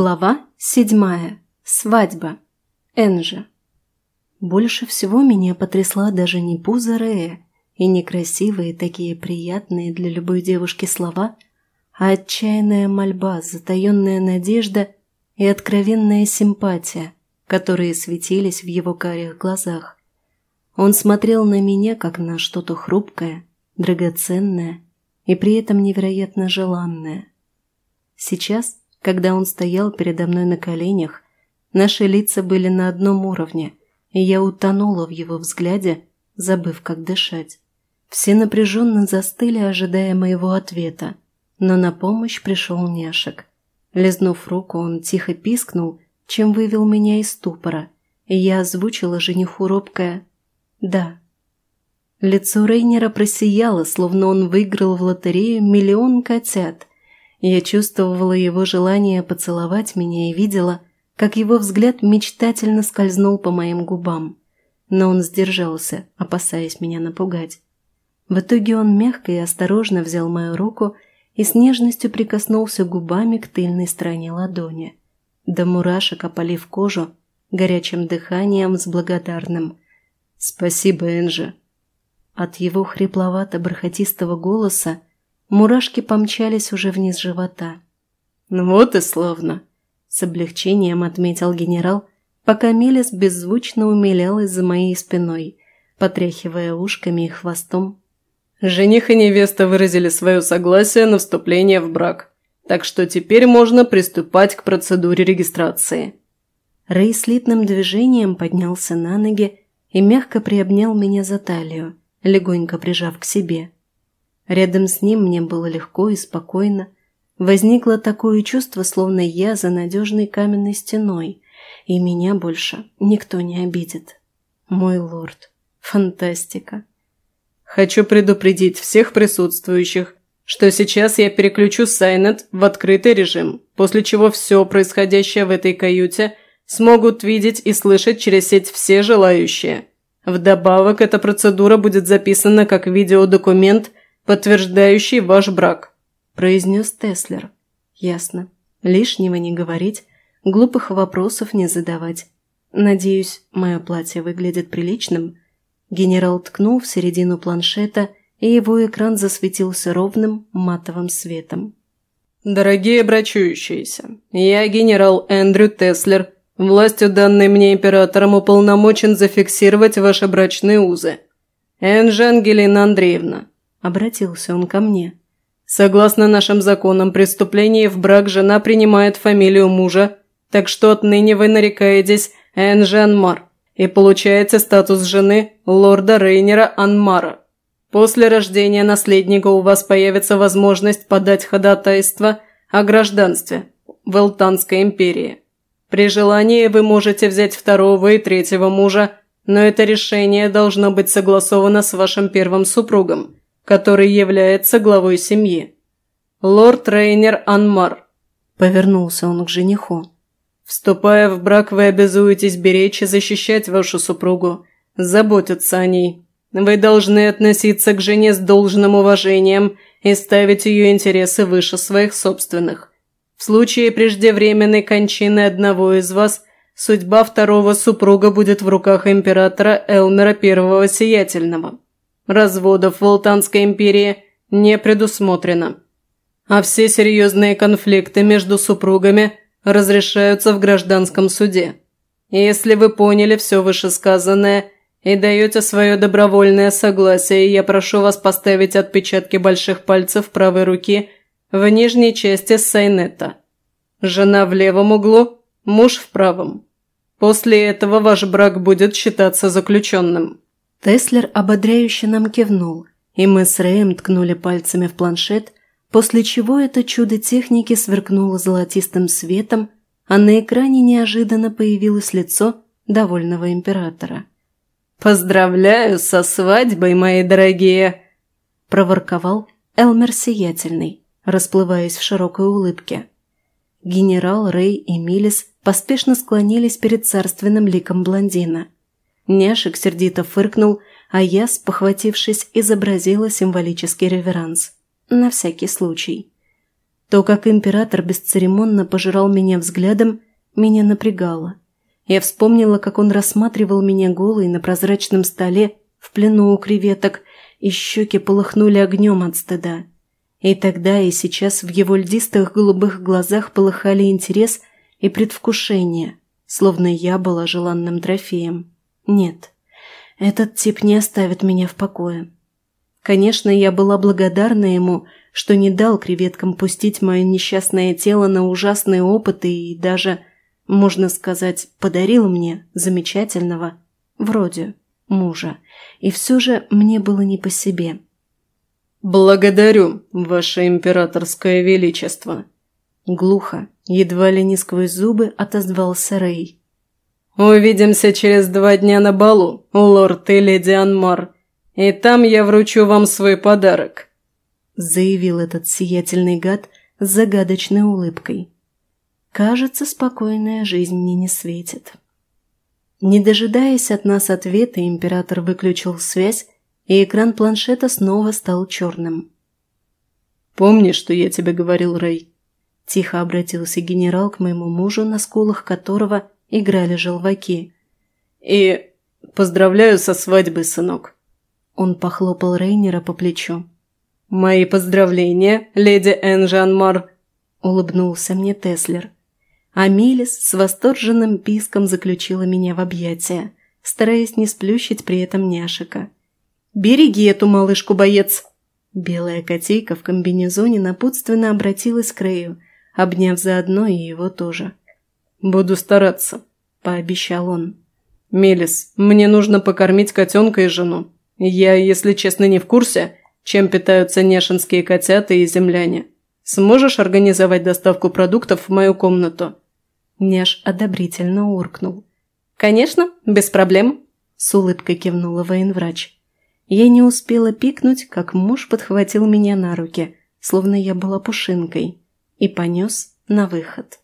Глава седьмая. Свадьба. Энжи. Больше всего меня потрясла даже не пузо Рея и некрасивые, такие приятные для любой девушки слова, а отчаянная мольба, затаенная надежда и откровенная симпатия, которые светились в его карих глазах. Он смотрел на меня, как на что-то хрупкое, драгоценное и при этом невероятно желанное. Сейчас, когда он стоял передо мной на коленях, наши лица были на одном уровне, и я утонула в его взгляде, забыв, как дышать. Все напряженно застыли, ожидая моего ответа, но на помощь пришел Няшек. Лизнув руку, он тихо пискнул, чем вывел меня из ступора, и я озвучила жениху робкое «да». Лицо Рейнера просияло, словно он выиграл в лотерею миллион котят. Я чувствовала его желание поцеловать меня и видела, как его взгляд мечтательно скользнул по моим губам. Но он сдержался, опасаясь меня напугать. В итоге он мягко и осторожно взял мою руку и с нежностью прикоснулся губами к тыльной стороне ладони. До мурашек опалив кожу, горячим дыханием с благодарным. «Спасибо, Энджи», от его хрипловато-бархатистого голоса мурашки помчались уже вниз живота. «Ну вот и славно!» – с облегчением отметил генерал, пока Мелис беззвучно умилялась за моей спиной, потряхивая ушками и хвостом. «Жених и невеста выразили свое согласие на вступление в брак, так что теперь можно приступать к процедуре регистрации». Рэй слитным движением поднялся на ноги и мягко приобнял меня за талию, легонько прижав к себе. Рядом с ним мне было легко и спокойно. Возникло такое чувство, словно я за надежной каменной стеной, и меня больше никто не обидит. Мой лорд. Фантастика. Хочу предупредить всех присутствующих, что сейчас я переключу Сайнет в открытый режим, после чего все происходящее в этой каюте смогут видеть и слышать через сеть все желающие. Вдобавок, эта процедура будет записана как видеодокумент, подтверждающий ваш брак», – произнес Теслер. «Ясно. Лишнего не говорить, глупых вопросов не задавать. Надеюсь, мое платье выглядит приличным». Генерал ткнул в середину планшета, и его экран засветился ровным матовым светом. «Дорогие брачующиеся, я генерал Эндрю Теслер – Властью, данной мне императором, уполномочен зафиксировать ваши брачные узы. Энжи Ангелина Андреевна», – обратился он ко мне. «Согласно нашим законам, преступление в брак жена принимает фамилию мужа, так что отныне вы нарекаетесь Энжи Анмар и получаете статус жены лорда Рейнера Анмара. После рождения наследника у вас появится возможность подать ходатайство о гражданстве в Элтанской империи». При желании вы можете взять второго и третьего мужа, но это решение должно быть согласовано с вашим первым супругом, который является главой семьи. Лорд Рейнер Анмар. Повернулся он к жениху. Вступая в брак, вы обязуетесь беречь и защищать вашу супругу, заботиться о ней. Вы должны относиться к жене с должным уважением и ставить ее интересы выше своих собственных. В случае преждевременной кончины одного из вас, судьба второго супруга будет в руках императора Элмера I Сиятельного. Разводов в Волтанской империи не предусмотрено. А все серьезные конфликты между супругами разрешаются в гражданском суде. Если вы поняли все вышесказанное и даете свое добровольное согласие, я прошу вас поставить отпечатки больших пальцев правой руки – в нижней части сайнета. Жена в левом углу, муж в правом. После этого ваш брак будет считаться заключенным». Теслер ободряюще нам кивнул, и мы с Рэем ткнули пальцами в планшет, после чего это чудо техники сверкнуло золотистым светом, а на экране неожиданно появилось лицо довольного императора. «Поздравляю со свадьбой, мои дорогие!» – проворковал Элмер Сиятельный расплываясь в широкой улыбке. Генерал Рэй и Милис поспешно склонились перед царственным ликом блондина. Няшек сердито фыркнул, а я, спохватившись, изобразила символический реверанс. На всякий случай. То, как император бесцеремонно пожирал меня взглядом, меня напрягало. Я вспомнила, как он рассматривал меня голой на прозрачном столе в плену у креветок, и щеки полыхнули огнем от стыда. И тогда, и сейчас в его льдистых голубых глазах полыхали интерес и предвкушение, словно я была желанным трофеем. Нет, этот тип не оставит меня в покое. Конечно, я была благодарна ему, что не дал креветкам пустить мое несчастное тело на ужасные опыты и даже, можно сказать, подарил мне замечательного, вроде, мужа. И все же мне было не по себе. «Благодарю, ваше императорское величество!» Глухо, едва ли не сквозь зубы, отозвался Рэй. «Увидимся через два дня на балу, лорд и леди Анмар, и там я вручу вам свой подарок», заявил этот сиятельный гад с загадочной улыбкой. «Кажется, спокойная жизнь мне не светит». Не дожидаясь от нас ответа, император выключил связь и экран планшета снова стал черным. «Помни, что я тебе говорил, Рэй?» Тихо обратился генерал к моему мужу, на скулах которого играли желваки. «И поздравляю со свадьбой, сынок!» Он похлопал Рейнера по плечу. «Мои поздравления, леди Энжанмар!» Улыбнулся мне Теслер. А Мелис с восторженным писком заключила меня в объятия, стараясь не сплющить при этом няшика. «Береги эту малышку, боец!» Белая котейка в комбинезоне напутственно обратилась к Рэю, обняв заодно и его тоже. «Буду стараться», – пообещал он. «Мелис, мне нужно покормить котенка и жену. Я, если честно, не в курсе, чем питаются нешинские котята и земляне. Сможешь организовать доставку продуктов в мою комнату?» Няш одобрительно уркнул. «Конечно, без проблем», – с улыбкой кивнула военврач. Я не успела пикнуть, как муж подхватил меня на руки, словно я была пушинкой, и понес на выход.